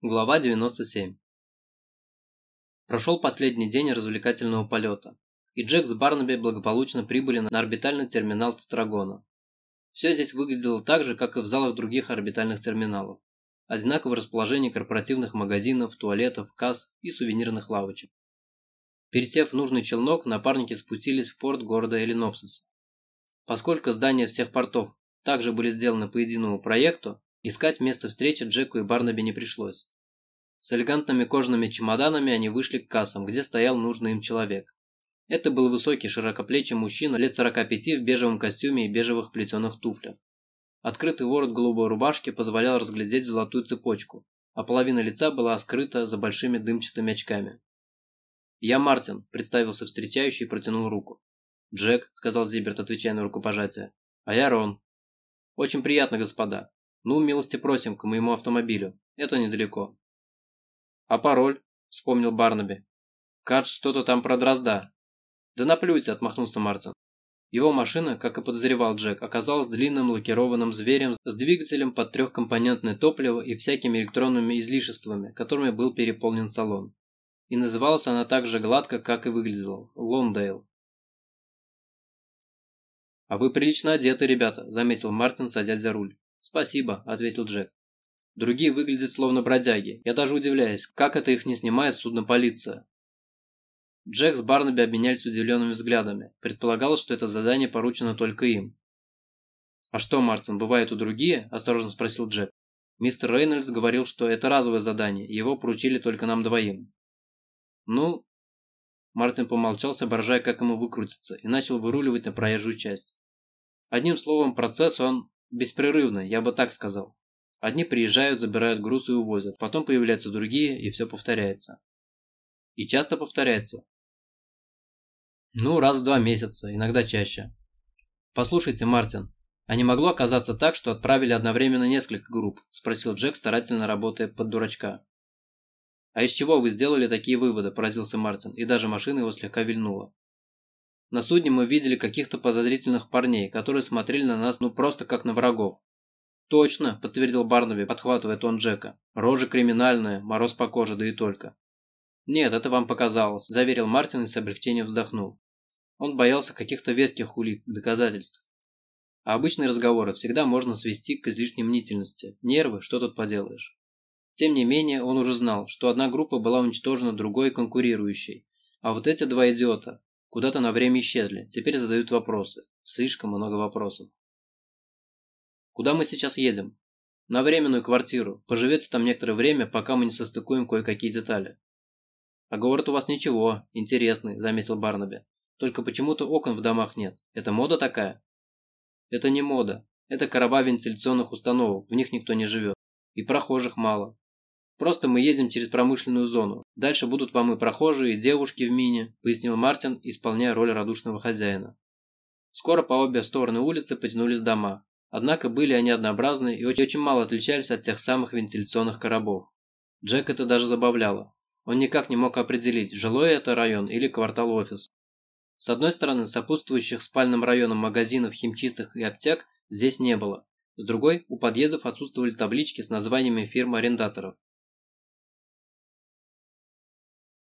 Глава 97 Прошел последний день развлекательного полета, и Джек с Барнаби благополучно прибыли на орбитальный терминал Тетрагона. Все здесь выглядело так же, как и в залах других орбитальных терминалов. Одинаковое расположение корпоративных магазинов, туалетов, касс и сувенирных лавочек. Пересев в нужный челнок, напарники спустились в порт города Элинопсиса. Поскольку здания всех портов также были сделаны по единому проекту, Искать место встречи Джеку и Барнаби не пришлось. С элегантными кожаными чемоданами они вышли к кассам, где стоял нужный им человек. Это был высокий широкоплечий мужчина лет 45 в бежевом костюме и бежевых плетеных туфлях. Открытый ворот голубой рубашки позволял разглядеть золотую цепочку, а половина лица была скрыта за большими дымчатыми очками. «Я Мартин», – представился встречающий и протянул руку. «Джек», – сказал Зиберт, отвечая на рукопожатие. «А я Рон». «Очень приятно, господа. «Ну, милости просим к моему автомобилю. Это недалеко». «А пароль?» – вспомнил Барнаби. «Кадж что-то там про дрозда». «Да наплюйте», – отмахнулся Мартин. Его машина, как и подозревал Джек, оказалась длинным лакированным зверем с двигателем под трехкомпонентное топливо и всякими электронными излишествами, которыми был переполнен салон. И называлась она так же гладко, как и выглядела – Лондейл. «А вы прилично одеты, ребята», – заметил Мартин, садясь за руль. «Спасибо», – ответил Джек. «Другие выглядят словно бродяги. Я даже удивляюсь, как это их не снимает судно полиция». Джек с Барнаби обменялись удивленными взглядами. Предполагалось, что это задание поручено только им. «А что, Мартин, бывает у другие?» – осторожно спросил Джек. «Мистер Рейнольдс говорил, что это разовое задание, его поручили только нам двоим». «Ну...» Мартин помолчал, соображая, как ему выкрутиться, и начал выруливать на проезжую часть. Одним словом, процесс он Беспрерывно, я бы так сказал. Одни приезжают, забирают груз и увозят, потом появляются другие, и все повторяется. И часто повторяется. Ну, раз в два месяца, иногда чаще. Послушайте, Мартин, а не могло оказаться так, что отправили одновременно несколько групп? Спросил Джек, старательно работая под дурачка. А из чего вы сделали такие выводы? Поразился Мартин, и даже машина его слегка вильнула. На судне мы видели каких-то подозрительных парней, которые смотрели на нас ну просто как на врагов. «Точно», – подтвердил Барнаби, подхватывая тон Джека. «Рожа криминальная, мороз по коже, да и только». «Нет, это вам показалось», – заверил Мартин и с облегчением вздохнул. Он боялся каких-то веских улик, доказательств. А обычные разговоры всегда можно свести к излишней мнительности. Нервы, что тут поделаешь. Тем не менее, он уже знал, что одна группа была уничтожена другой конкурирующей. А вот эти два идиота, Куда-то на время исчезли, теперь задают вопросы. Слишком много вопросов. Куда мы сейчас едем? На временную квартиру. Поживете там некоторое время, пока мы не состыкуем кое-какие детали. А город у вас ничего, интересный, заметил Барнаби. Только почему-то окон в домах нет. Это мода такая? Это не мода. Это короба вентиляционных установок, в них никто не живет. И прохожих мало. Просто мы едем через промышленную зону. Дальше будут вам и прохожие, и девушки в мини», – пояснил Мартин, исполняя роль радушного хозяина. Скоро по обе стороны улицы потянулись дома. Однако были они однообразны и очень мало отличались от тех самых вентиляционных коробов. Джек это даже забавляло. Он никак не мог определить, жилой это район или квартал-офис. С одной стороны, сопутствующих спальным районам магазинов, химчисток и аптек здесь не было. С другой, у подъездов отсутствовали таблички с названиями фирм-арендаторов.